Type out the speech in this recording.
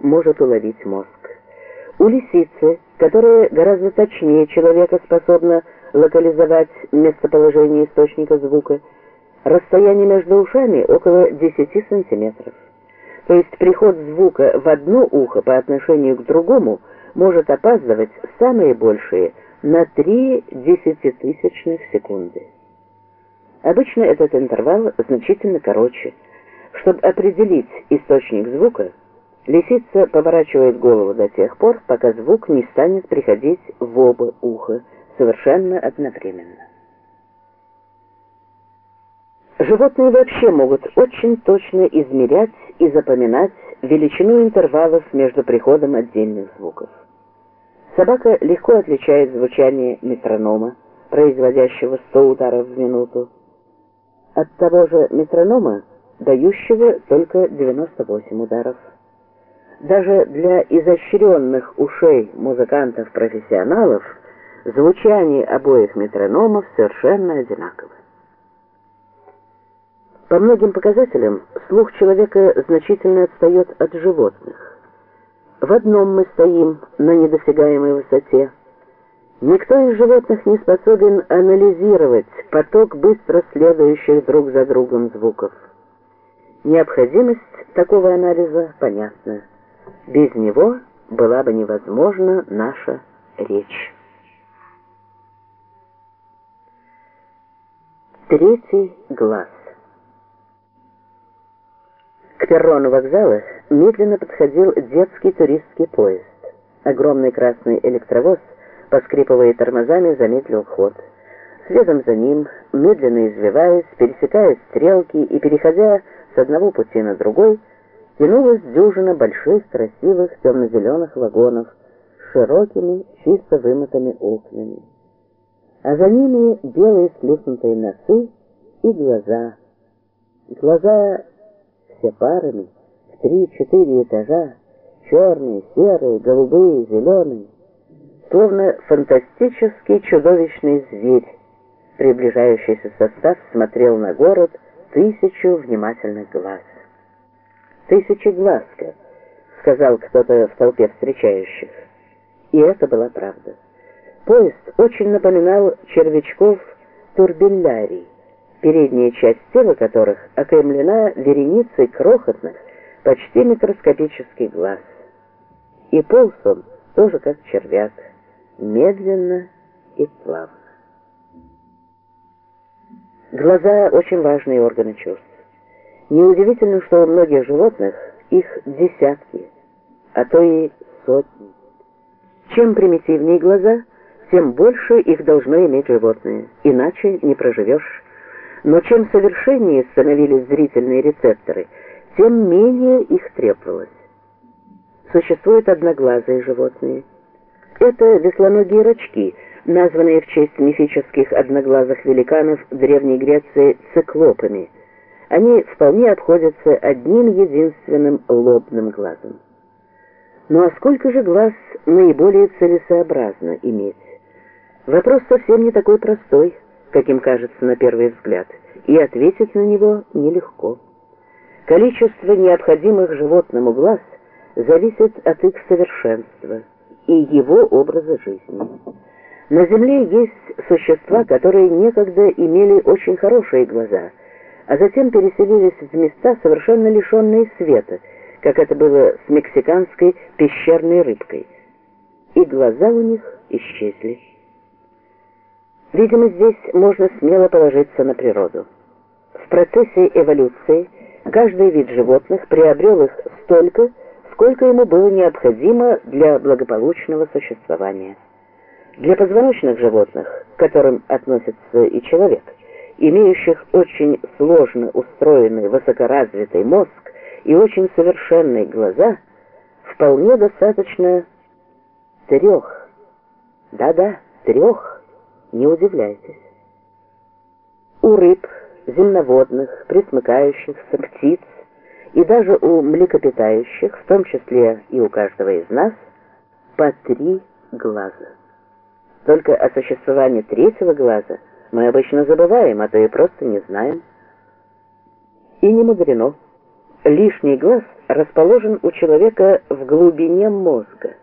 может уловить мозг. У лисицы, которая гораздо точнее человека способна локализовать местоположение источника звука, расстояние между ушами около 10 сантиметров. То есть приход звука в одно ухо по отношению к другому может опаздывать самые большие на 3 десятитысячных секунды. Обычно этот интервал значительно короче. Чтобы определить источник звука, лисица поворачивает голову до тех пор, пока звук не станет приходить в оба уха совершенно одновременно. Животные вообще могут очень точно измерять и запоминать величину интервалов между приходом отдельных звуков. Собака легко отличает звучание метронома, производящего 100 ударов в минуту, от того же метронома, дающего только 98 ударов. Даже для изощренных ушей музыкантов-профессионалов звучание обоих метрономов совершенно одинаково. По многим показателям слух человека значительно отстает от животных. В одном мы стоим на недосягаемой высоте. Никто из животных не способен анализировать поток быстро следующих друг за другом звуков. Необходимость такого анализа понятна. Без него была бы невозможна наша речь. Третий глаз. К перрону вокзала медленно подходил детский туристский поезд. Огромный красный электровоз, поскрипывая тормозами, замедлил ход. Следом за ним, медленно извиваясь, пересекая стрелки и переходя с одного пути на другой, тянулась дюжина больших, красивых, темно-зеленых вагонов с широкими, чисто вымытыми окнами. А за ними белые сплюснутые носы и глаза. Глаза все парами, в три-четыре этажа, черные, серые, голубые, зеленые, словно фантастический чудовищный зверь, приближающийся состав смотрел на город тысячу внимательных глаз. «Тысячеглазка», — сказал кто-то в толпе встречающих. И это была правда. Поезд очень напоминал червячков турбиллярий, передняя часть тела которых окаймлена вереницей крохотных, почти микроскопических глаз. И полз он тоже как червяк, медленно и плавно. Глаза – очень важные органы чувств. Неудивительно, что у многих животных их десятки, а то и сотни. Чем примитивнее глаза, тем больше их должно иметь животное, иначе не проживешь. Но чем совершеннее становились зрительные рецепторы, тем менее их требовалось. Существуют одноглазые животные. Это веслоногие рачки, названные в честь мифических одноглазых великанов Древней Греции циклопами. Они вполне обходятся одним единственным лобным глазом. Ну а сколько же глаз наиболее целесообразно иметь? Вопрос совсем не такой простой каким кажется на первый взгляд, и ответить на него нелегко. Количество необходимых животному глаз зависит от их совершенства и его образа жизни. На Земле есть существа, которые некогда имели очень хорошие глаза, а затем переселились в места, совершенно лишенные света, как это было с мексиканской пещерной рыбкой. И глаза у них исчезли. Видимо, здесь можно смело положиться на природу. В процессе эволюции каждый вид животных приобрел их столько, сколько ему было необходимо для благополучного существования. Для позвоночных животных, к которым относится и человек, имеющих очень сложно устроенный высокоразвитый мозг и очень совершенные глаза, вполне достаточно трех, да-да, трех не удивляйтесь. У рыб, земноводных, пресмыкающихся, птиц и даже у млекопитающих, в том числе и у каждого из нас, по три глаза. Только о существовании третьего глаза мы обычно забываем, а то и просто не знаем. И не мудрено. лишний глаз расположен у человека в глубине мозга.